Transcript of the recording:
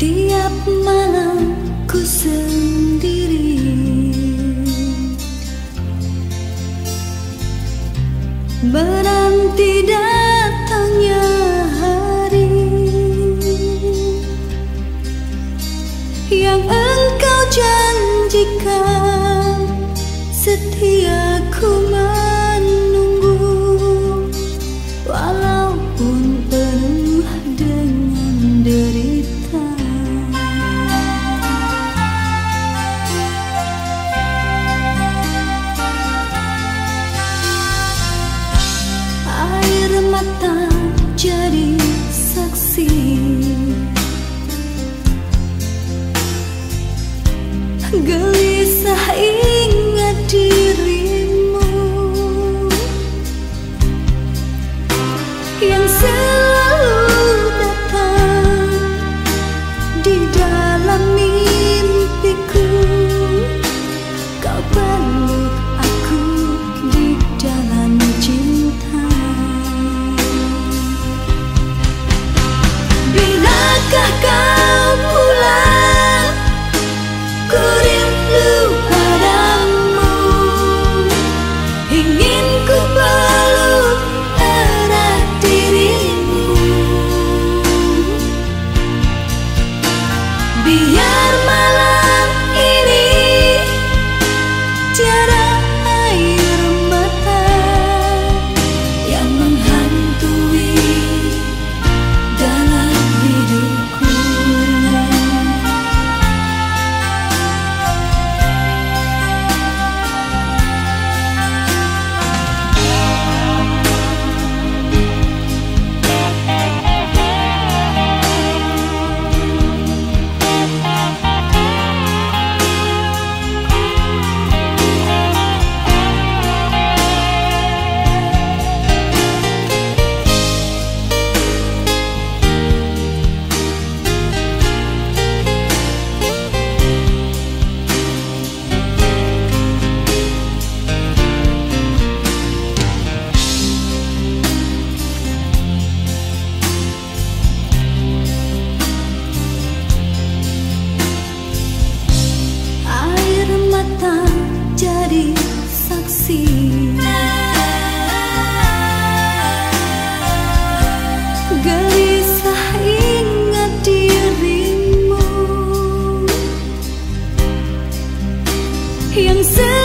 Tiap malam ku sendiri. Tidak datangnya hari Yang engkau janjikan Setia ku Quiero jadi saksi. Gelisah ingat dirimu. Yang sedih